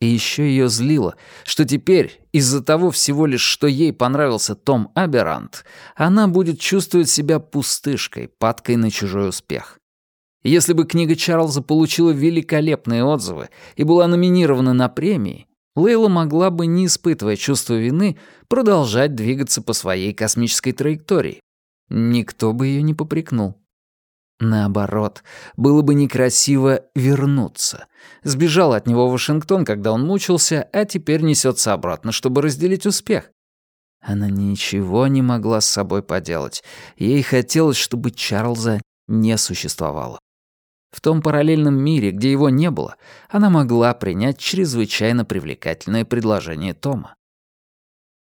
И еще ее злило, что теперь, из-за того всего лишь, что ей понравился Том Аберант, она будет чувствовать себя пустышкой, падкой на чужой успех. Если бы книга Чарльза получила великолепные отзывы и была номинирована на премии, Лейла могла бы, не испытывая чувства вины, продолжать двигаться по своей космической траектории. Никто бы ее не попрекнул. Наоборот, было бы некрасиво вернуться. Сбежал от него в Вашингтон, когда он мучился, а теперь несется обратно, чтобы разделить успех. Она ничего не могла с собой поделать. Ей хотелось, чтобы Чарльза не существовало. В том параллельном мире, где его не было, она могла принять чрезвычайно привлекательное предложение Тома.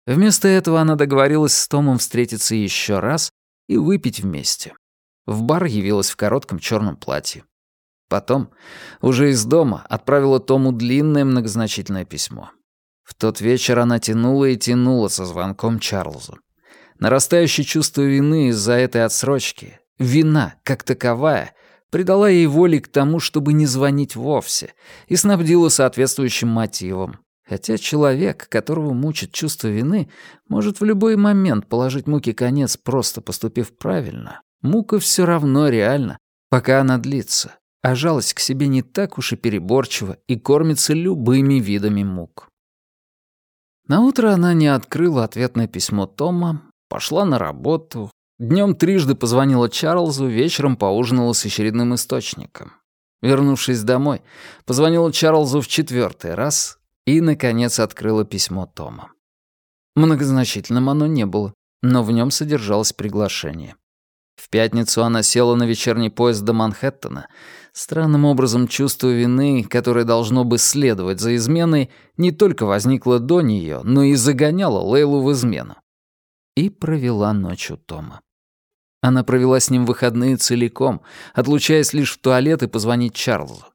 Вместо этого она договорилась с Томом встретиться еще раз и выпить вместе. В бар явилась в коротком черном платье. Потом, уже из дома, отправила Тому длинное многозначительное письмо. В тот вечер она тянула и тянула со звонком Чарльзу. Нарастающее чувство вины из-за этой отсрочки, вина, как таковая, придала ей воли к тому, чтобы не звонить вовсе, и снабдила соответствующим мотивом. Хотя человек, которого мучит чувство вины, может в любой момент положить муки конец, просто поступив правильно. Мука все равно реальна, пока она длится, а жалость к себе не так уж и переборчива и кормится любыми видами мук. Наутро она не открыла ответное письмо Тома, пошла на работу, днем трижды позвонила Чарльзу, вечером поужинала с очередным источником. Вернувшись домой, позвонила Чарльзу в четвертый раз и, наконец, открыла письмо Тома. Многозначительным оно не было, но в нем содержалось приглашение. В пятницу она села на вечерний поезд до Манхэттена. Странным образом чувство вины, которое должно бы следовать за изменой, не только возникло до нее, но и загоняло Лейлу в измену. И провела ночь у Тома. Она провела с ним выходные целиком, отлучаясь лишь в туалет и позвонить Чарльзу.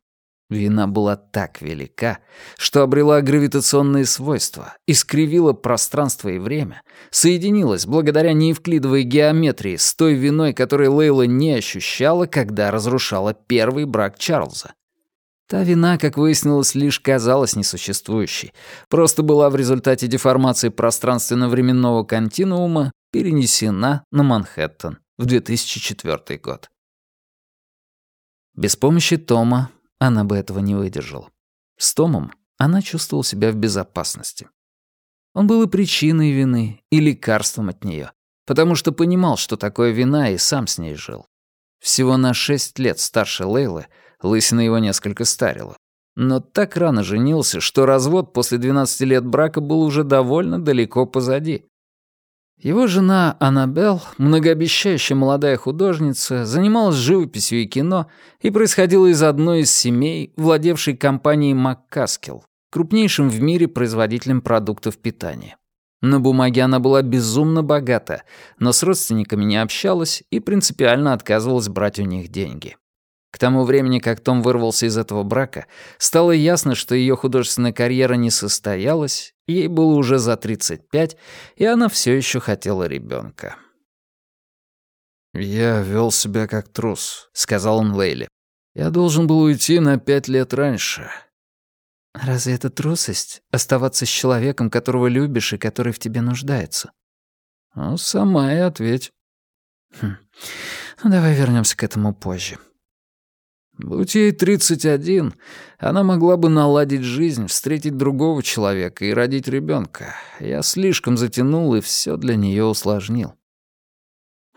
Вина была так велика, что обрела гравитационные свойства, искривила пространство и время, соединилась благодаря неевклидовой геометрии с той виной, которой Лейла не ощущала, когда разрушала первый брак Чарльза. Та вина, как выяснилось, лишь казалась несуществующей, просто была в результате деформации пространственно-временного континуума перенесена на Манхэттен в 2004 год. Без помощи Тома она бы этого не выдержала. С Томом она чувствовала себя в безопасности. Он был и причиной вины, и лекарством от нее, потому что понимал, что такое вина, и сам с ней жил. Всего на шесть лет старше Лейлы, лысина его несколько старила. Но так рано женился, что развод после 12 лет брака был уже довольно далеко позади. Его жена Аннабелл, многообещающая молодая художница, занималась живописью и кино и происходила из одной из семей, владевшей компанией «Маккаскел», крупнейшим в мире производителем продуктов питания. На бумаге она была безумно богата, но с родственниками не общалась и принципиально отказывалась брать у них деньги. К тому времени, как Том вырвался из этого брака, стало ясно, что ее художественная карьера не состоялась, ей было уже за 35, и она все еще хотела ребенка. «Я вел себя как трус», — сказал он Лейле. «Я должен был уйти на пять лет раньше». «Разве это трусость — оставаться с человеком, которого любишь и который в тебе нуждается?» «Ну, сама и ответь». Хм. Ну, давай вернемся к этому позже. Будь ей 31, она могла бы наладить жизнь, встретить другого человека и родить ребенка. Я слишком затянул и все для нее усложнил.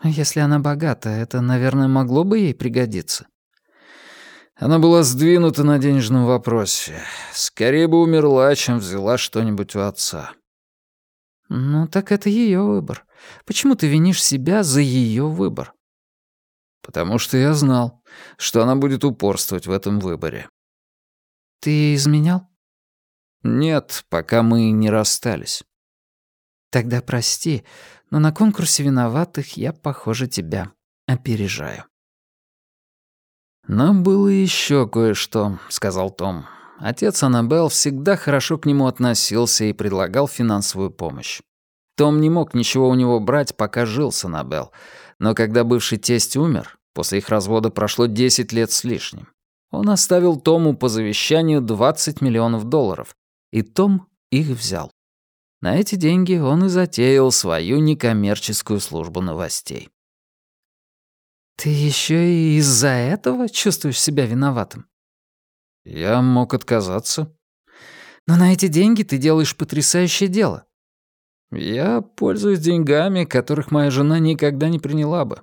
Если она богата, это, наверное, могло бы ей пригодиться. Она была сдвинута на денежном вопросе. Скорее бы умерла, чем взяла что-нибудь у отца. Ну, так это ее выбор. Почему ты винишь себя за ее выбор? Потому что я знал, что она будет упорствовать в этом выборе. Ты изменял? Нет, пока мы не расстались. Тогда прости, но на конкурсе виноватых я, похоже, тебя опережаю. «Но было еще кое-что», — сказал Том. Отец Аннабелл всегда хорошо к нему относился и предлагал финансовую помощь. Том не мог ничего у него брать, пока жил с Аннабелл, но когда бывший тесть умер, после их развода прошло 10 лет с лишним, он оставил Тому по завещанию 20 миллионов долларов, И Том их взял. На эти деньги он и затеял свою некоммерческую службу новостей. «Ты еще и из-за этого чувствуешь себя виноватым?» «Я мог отказаться». «Но на эти деньги ты делаешь потрясающее дело». «Я пользуюсь деньгами, которых моя жена никогда не приняла бы.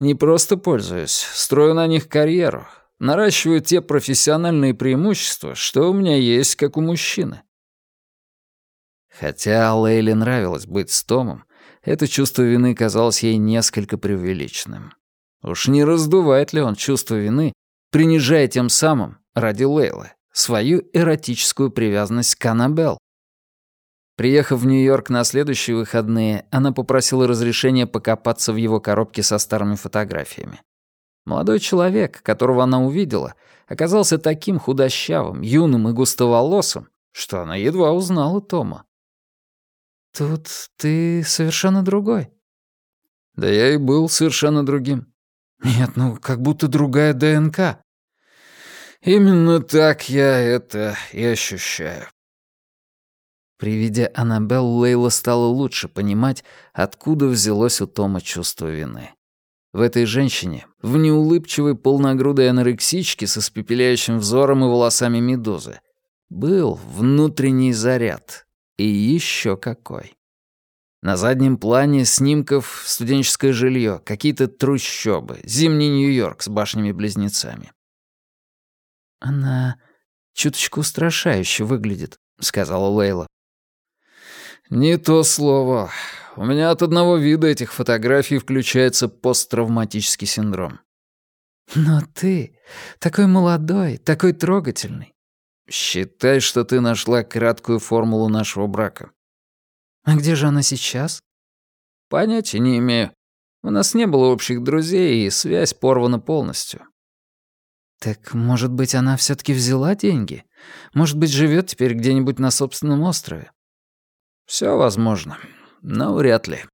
Не просто пользуюсь, строю на них карьеру, наращиваю те профессиональные преимущества, что у меня есть, как у мужчины. Хотя Лейле нравилось быть с Томом, это чувство вины казалось ей несколько преувеличенным. Уж не раздувает ли он чувство вины, принижая тем самым, ради Лейлы, свою эротическую привязанность к Аннабелл? Приехав в Нью-Йорк на следующие выходные, она попросила разрешения покопаться в его коробке со старыми фотографиями. Молодой человек, которого она увидела, оказался таким худощавым, юным и густоволосым, что она едва узнала Тома. «Тут ты совершенно другой». «Да я и был совершенно другим». «Нет, ну, как будто другая ДНК». «Именно так я это и ощущаю». При виде Аннабелл Лейла стала лучше понимать, откуда взялось у Тома чувство вины. В этой женщине, в неулыбчивой полногрудой анорексичке с испепеляющим взором и волосами медузы, был внутренний заряд, и еще какой. На заднем плане снимков студенческое жилье, какие-то трущобы, зимний Нью-Йорк с башнями-близнецами. «Она чуточку устрашающе выглядит», — сказала Лейла. «Не то слово. У меня от одного вида этих фотографий включается посттравматический синдром». «Но ты такой молодой, такой трогательный. «Считай, что ты нашла краткую формулу нашего брака». «А где же она сейчас?» «Понятия не имею. У нас не было общих друзей, и связь порвана полностью». «Так, может быть, она все таки взяла деньги? Может быть, живет теперь где-нибудь на собственном острове?» Все возможно, но вряд ли».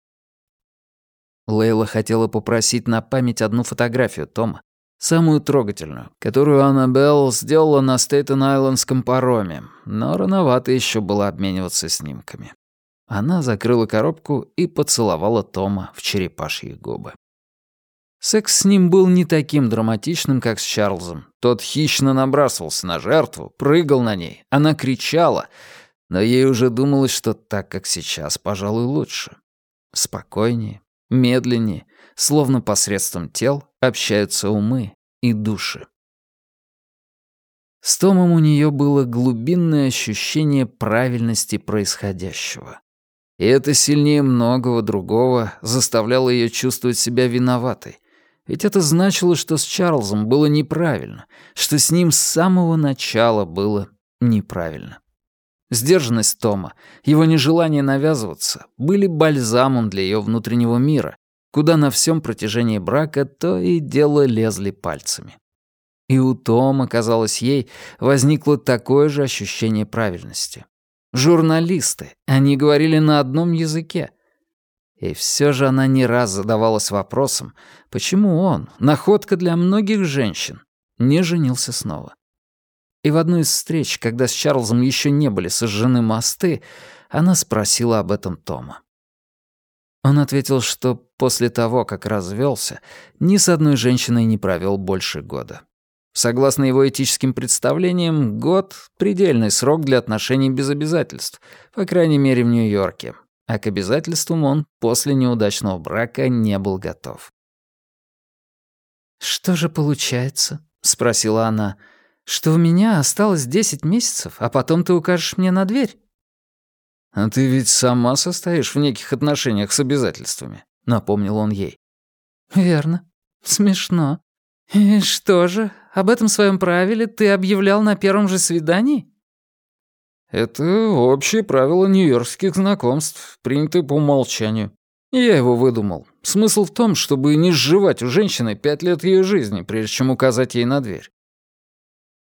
Лейла хотела попросить на память одну фотографию Тома, Самую трогательную, которую Аннабелл сделала на Стейтен-Айлендском пароме, но рановато еще было обмениваться снимками. Она закрыла коробку и поцеловала Тома в черепашьи губы. Секс с ним был не таким драматичным, как с Чарльзом. Тот хищно набрасывался на жертву, прыгал на ней, она кричала, но ей уже думалось, что так, как сейчас, пожалуй, лучше. Спокойнее, медленнее, словно посредством тел общаются умы и души. С Томом у нее было глубинное ощущение правильности происходящего. И это сильнее многого другого заставляло ее чувствовать себя виноватой. Ведь это значило, что с Чарльзом было неправильно, что с ним с самого начала было неправильно. Сдержанность Тома, его нежелание навязываться были бальзамом для ее внутреннего мира, куда на всем протяжении брака то и дело лезли пальцами. И у Тома, казалось ей, возникло такое же ощущение правильности. Журналисты, они говорили на одном языке. И все же она не раз задавалась вопросом, почему он, находка для многих женщин, не женился снова. И в одну из встреч, когда с Чарльзом еще не были сожжены мосты, она спросила об этом Тома. Он ответил, что после того, как развелся, ни с одной женщиной не провел больше года. Согласно его этическим представлениям, год — предельный срок для отношений без обязательств, по крайней мере в Нью-Йорке, а к обязательствам он после неудачного брака не был готов. «Что же получается?» — спросила она. «Что у меня осталось десять месяцев, а потом ты укажешь мне на дверь?» «А ты ведь сама состоишь в неких отношениях с обязательствами», — напомнил он ей. «Верно. Смешно. И что же, об этом своем правиле ты объявлял на первом же свидании?» «Это общее правило нью-йоркских знакомств, принятое по умолчанию. Я его выдумал. Смысл в том, чтобы не сживать у женщины пять лет ее жизни, прежде чем указать ей на дверь».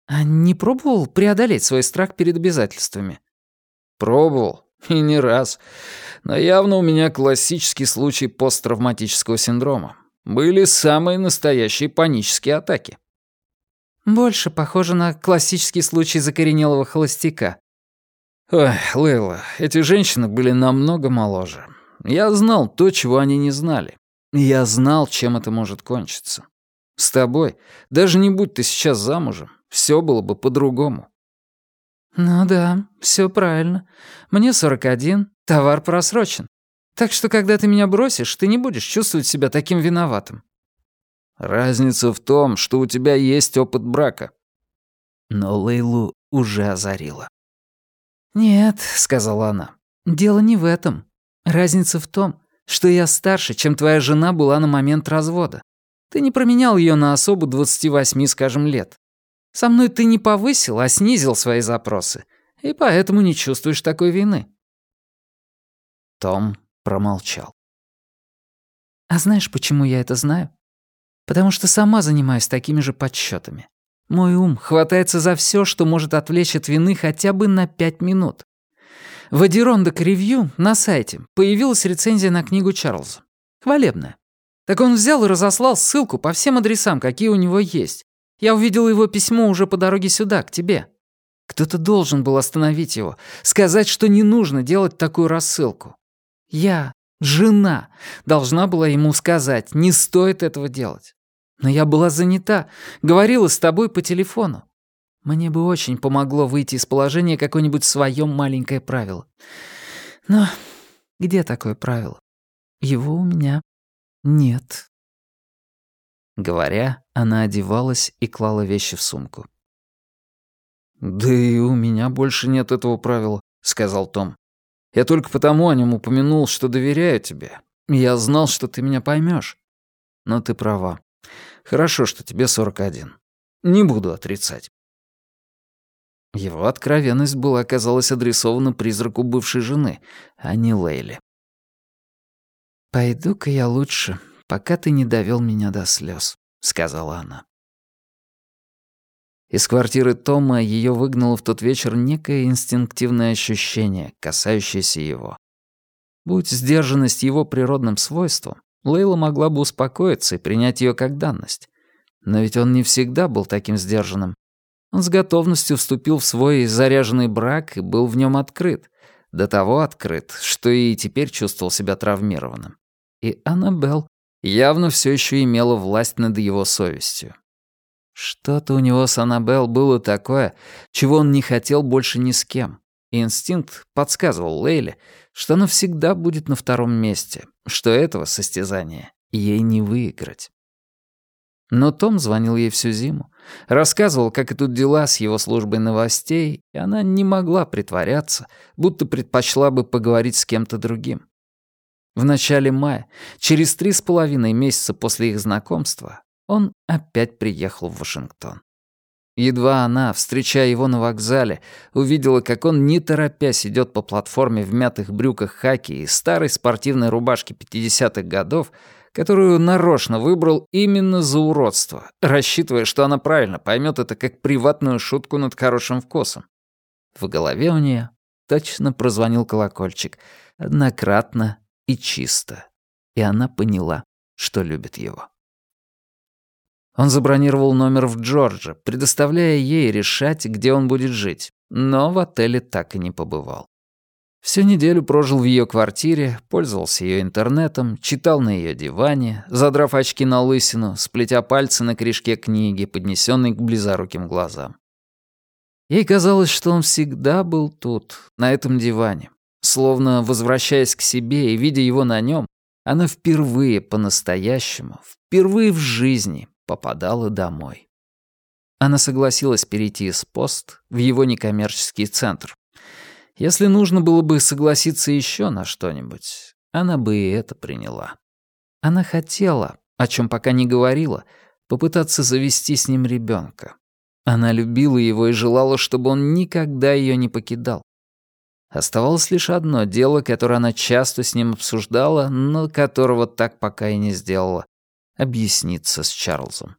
«А не пробовал преодолеть свой страх перед обязательствами?» «Пробовал. И не раз. Но явно у меня классический случай посттравматического синдрома. Были самые настоящие панические атаки. Больше похоже на классический случай закоренелого холостяка. Ой, Лейла, эти женщины были намного моложе. Я знал то, чего они не знали. Я знал, чем это может кончиться. С тобой, даже не будь ты сейчас замужем, все было бы по-другому. Ну да, все правильно. Мне 41, товар просрочен. Так что, когда ты меня бросишь, ты не будешь чувствовать себя таким виноватым. Разница в том, что у тебя есть опыт брака. Но Лейлу уже озарила. «Нет», — сказала она, — «дело не в этом. Разница в том, что я старше, чем твоя жена была на момент развода. Ты не променял ее на особу 28, скажем, лет. Со мной ты не повысил, а снизил свои запросы, и поэтому не чувствуешь такой вины». Том промолчал. «А знаешь, почему я это знаю? Потому что сама занимаюсь такими же подсчетами. Мой ум хватается за все, что может отвлечь от вины хотя бы на пять минут. В Адирондок Ревью на сайте появилась рецензия на книгу Чарльза. Хвалебная. Так он взял и разослал ссылку по всем адресам, какие у него есть. Я увидел его письмо уже по дороге сюда, к тебе. Кто-то должен был остановить его, сказать, что не нужно делать такую рассылку. Я, жена, должна была ему сказать, не стоит этого делать. Но я была занята, говорила с тобой по телефону. Мне бы очень помогло выйти из положения какое-нибудь своё маленькое правило. Но где такое правило? Его у меня нет. Говоря, она одевалась и клала вещи в сумку. «Да и у меня больше нет этого правила», — сказал Том. «Я только потому о нем упомянул, что доверяю тебе. Я знал, что ты меня поймешь. Но ты права. Хорошо, что тебе 41. Не буду отрицать. Его откровенность была, казалось, адресована призраку бывшей жены, а не Лейле. «Пойду-ка я лучше, пока ты не довел меня до слез, сказала она. Из квартиры Тома ее выгнало в тот вечер некое инстинктивное ощущение, касающееся его. Будь сдержанность его природным свойством, Лейла могла бы успокоиться и принять ее как данность. Но ведь он не всегда был таким сдержанным. Он с готовностью вступил в свой заряженный брак и был в нем открыт. До того открыт, что и теперь чувствовал себя травмированным. И Аннабелл явно все еще имела власть над его совестью. Что-то у него с Аннабелл было такое, чего он не хотел больше ни с кем. Инстинкт подсказывал Лейле, что она всегда будет на втором месте, что этого состязания ей не выиграть. Но Том звонил ей всю зиму, рассказывал, как идут дела с его службой новостей, и она не могла притворяться, будто предпочла бы поговорить с кем-то другим. В начале мая, через три с половиной месяца после их знакомства, он опять приехал в Вашингтон. Едва она, встречая его на вокзале, увидела, как он, не торопясь, идет по платформе в мятых брюках хаки и старой спортивной рубашке 50-х годов, которую нарочно выбрал именно за уродство, рассчитывая, что она правильно поймет это как приватную шутку над хорошим вкусом. В голове у нее точно прозвонил колокольчик, однократно и чисто, и она поняла, что любит его. Он забронировал номер в Джорджа, предоставляя ей решать, где он будет жить, но в отеле так и не побывал. Всю неделю прожил в ее квартире, пользовался ее интернетом, читал на ее диване, задрав очки на лысину, сплетя пальцы на корешке книги, поднесенной к близоруким глазам. Ей казалось, что он всегда был тут, на этом диване. Словно возвращаясь к себе и видя его на нем, она впервые по-настоящему, впервые в жизни попадала домой. Она согласилась перейти из пост в его некоммерческий центр. Если нужно было бы согласиться еще на что-нибудь, она бы и это приняла. Она хотела, о чем пока не говорила, попытаться завести с ним ребенка. Она любила его и желала, чтобы он никогда ее не покидал. Оставалось лишь одно дело, которое она часто с ним обсуждала, но которого так пока и не сделала объясниться с Чарльзом.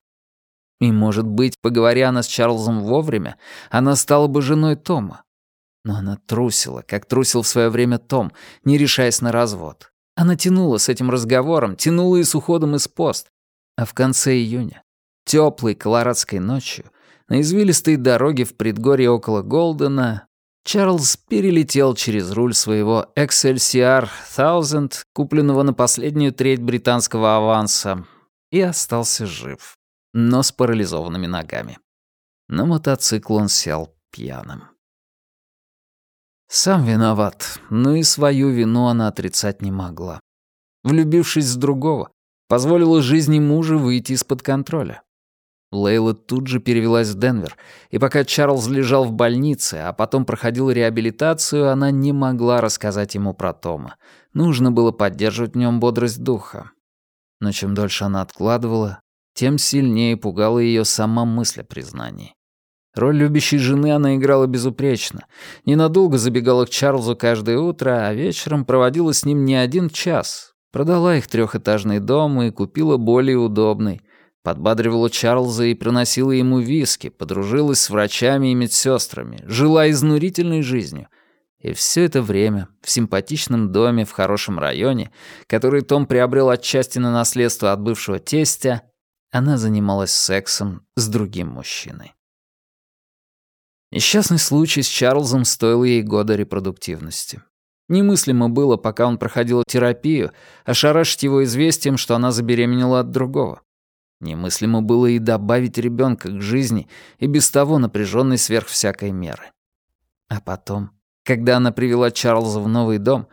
И, может быть, поговоря она с Чарльзом вовремя, она стала бы женой Тома. Но она трусила, как трусил в свое время Том, не решаясь на развод. Она тянула с этим разговором, тянула и с уходом из пост. А в конце июня, теплой колорадской ночью, на извилистой дороге в предгорье около Голдена, Чарльз перелетел через руль своего XLCR 1000, купленного на последнюю треть британского аванса, и остался жив, но с парализованными ногами. На мотоцикл он сел пьяным. Сам виноват, но и свою вину она отрицать не могла. Влюбившись в другого, позволила жизни мужа выйти из-под контроля. Лейла тут же перевелась в Денвер, и пока Чарльз лежал в больнице, а потом проходил реабилитацию, она не могла рассказать ему про Тома. Нужно было поддерживать в нем бодрость духа. Но чем дольше она откладывала, тем сильнее пугала ее сама мысль о признании. Роль любящей жены она играла безупречно. Ненадолго забегала к Чарльзу каждое утро, а вечером проводила с ним не один час. Продала их трехэтажный дом и купила более удобный. Подбадривала Чарльза и приносила ему виски, подружилась с врачами и медсестрами, жила изнурительной жизнью. И все это время в симпатичном доме в хорошем районе, который Том приобрел отчасти на наследство от бывшего тестя, она занималась сексом с другим мужчиной. Несчастный случай с Чарльзом стоил ей года репродуктивности. Немыслимо было, пока он проходил терапию, ошарашить его известием, что она забеременела от другого. Немыслимо было и добавить ребенка к жизни, и без того напряженной сверх всякой меры. А потом, когда она привела Чарльза в новый дом,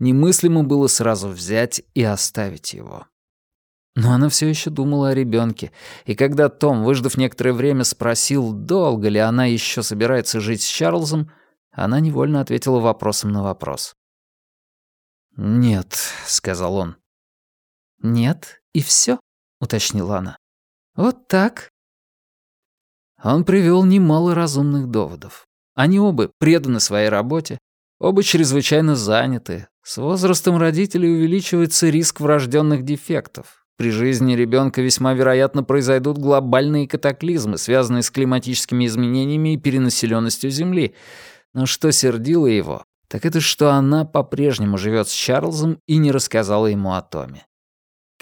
немыслимо было сразу взять и оставить его. Но она все еще думала о ребенке, и когда Том, выждав некоторое время, спросил, долго ли она еще собирается жить с Чарльзом, она невольно ответила вопросом на вопрос. «Нет», — сказал он. «Нет, и все, уточнила она. «Вот так». Он привел немало разумных доводов. Они оба преданы своей работе, оба чрезвычайно заняты. С возрастом родителей увеличивается риск врожденных дефектов, при жизни ребенка весьма вероятно произойдут глобальные катаклизмы, связанные с климатическими изменениями и перенаселенностью Земли. Но что сердило его, так это что она по-прежнему живет с Чарльзом и не рассказала ему о Томе.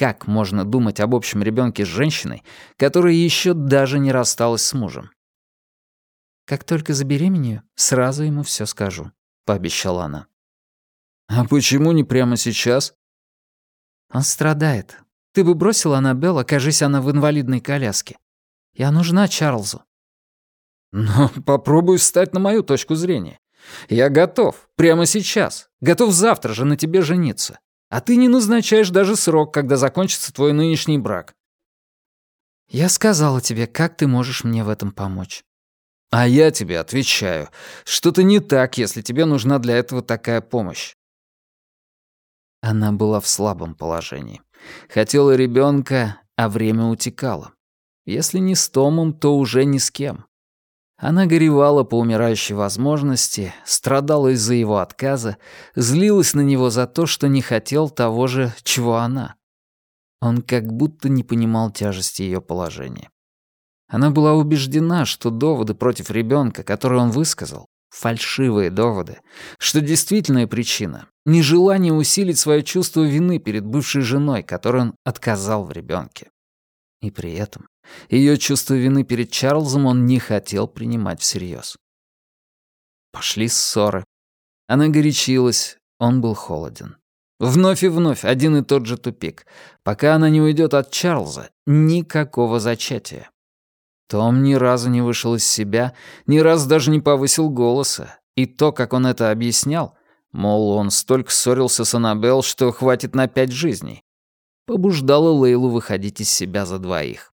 Как можно думать об общем ребенке с женщиной, которая еще даже не рассталась с мужем? «Как только забеременею, сразу ему все скажу», — пообещала она. «А почему не прямо сейчас?» «Он страдает. Ты бы бросила Аннабелл, окажись она в инвалидной коляске. Я нужна Чарльзу». «Но попробуй встать на мою точку зрения. Я готов. Прямо сейчас. Готов завтра же на тебе жениться. А ты не назначаешь даже срок, когда закончится твой нынешний брак». «Я сказала тебе, как ты можешь мне в этом помочь». «А я тебе отвечаю. Что-то не так, если тебе нужна для этого такая помощь». Она была в слабом положении. Хотела ребенка, а время утекало. Если не с Томом, то уже ни с кем. Она горевала по умирающей возможности, страдала из-за его отказа, злилась на него за то, что не хотел того же, чего она. Он как будто не понимал тяжести ее положения. Она была убеждена, что доводы против ребенка, которые он высказал, фальшивые доводы, что действительная причина — нежелание усилить свое чувство вины перед бывшей женой, которой он отказал в ребенке. И при этом ее чувство вины перед Чарльзом он не хотел принимать всерьез. Пошли ссоры. Она горячилась, он был холоден. Вновь и вновь один и тот же тупик. Пока она не уйдет от Чарльза, никакого зачатия. Том ни разу не вышел из себя, ни разу даже не повысил голоса. И то, как он это объяснял, мол, он столько ссорился с Аннабелл, что хватит на пять жизней, побуждало Лейлу выходить из себя за двоих.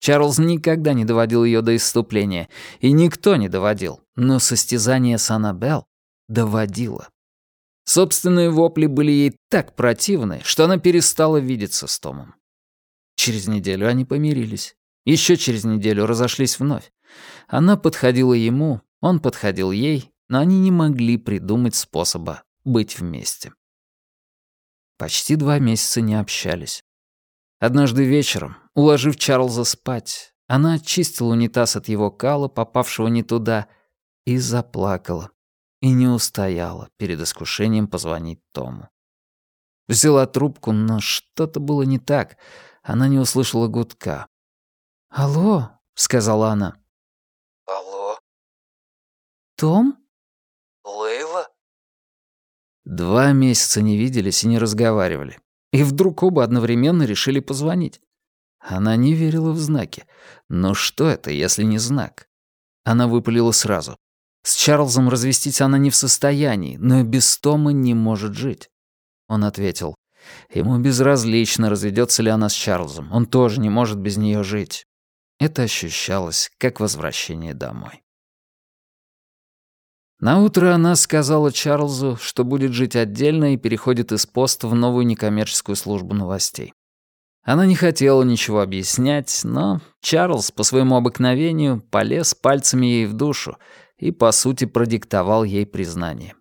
Чарльз никогда не доводил ее до исступления, и никто не доводил, но состязание с Аннабелл доводило. Собственные вопли были ей так противны, что она перестала видеться с Томом. Через неделю они помирились. Еще через неделю разошлись вновь. Она подходила ему, он подходил ей, но они не могли придумать способа быть вместе. Почти два месяца не общались. Однажды вечером, уложив Чарльза спать, она очистила унитаз от его кала, попавшего не туда, и заплакала. И не устояла перед искушением позвонить Тому. Взяла трубку, но что-то было не так. Она не услышала гудка. «Алло», — сказала она. «Алло?» «Том?» Лейла?» Два месяца не виделись и не разговаривали. И вдруг оба одновременно решили позвонить. Она не верила в знаки. Но что это, если не знак? Она выпалила сразу. С Чарльзом развестись она не в состоянии, но и без Тома не может жить. Он ответил. Ему безразлично, разведется ли она с Чарльзом. Он тоже не может без нее жить. Это ощущалось, как возвращение домой. Наутро она сказала Чарльзу, что будет жить отдельно и переходит из поста в новую некоммерческую службу новостей. Она не хотела ничего объяснять, но Чарльз по своему обыкновению полез пальцами ей в душу и, по сути, продиктовал ей признание.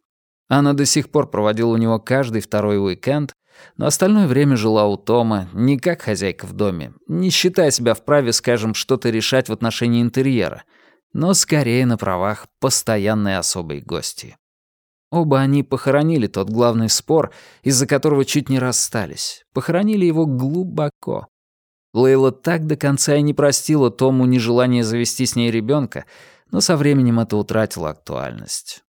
Она до сих пор проводила у него каждый второй уикенд, но остальное время жила у Тома не как хозяйка в доме, не считая себя вправе, скажем, что-то решать в отношении интерьера — но скорее на правах постоянной особой гости. Оба они похоронили тот главный спор, из-за которого чуть не расстались. Похоронили его глубоко. Лейла так до конца и не простила Тому нежелание завести с ней ребенка, но со временем это утратило актуальность.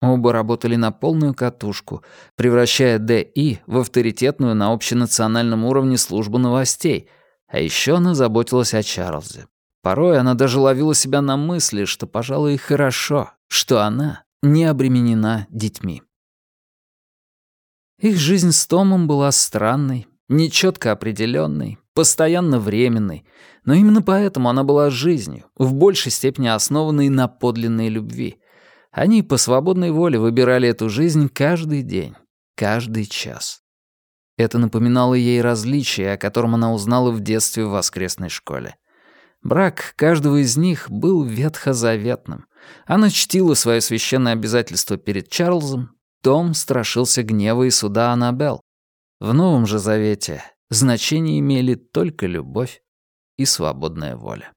Оба работали на полную катушку, превращая ДИ в авторитетную на общенациональном уровне службу новостей, а еще она заботилась о Чарльзе. Порой она даже ловила себя на мысли, что, пожалуй, хорошо, что она не обременена детьми. Их жизнь с Томом была странной, нечетко определенной, постоянно временной, но именно поэтому она была жизнью, в большей степени основанной на подлинной любви. Они по свободной воле выбирали эту жизнь каждый день, каждый час. Это напоминало ей различие, о котором она узнала в детстве в воскресной школе. Брак каждого из них был ветхозаветным. Она чтила свое священное обязательство перед Чарльзом, Том страшился гнева и суда Аннабелл. В Новом же Завете значение имели только любовь и свободная воля.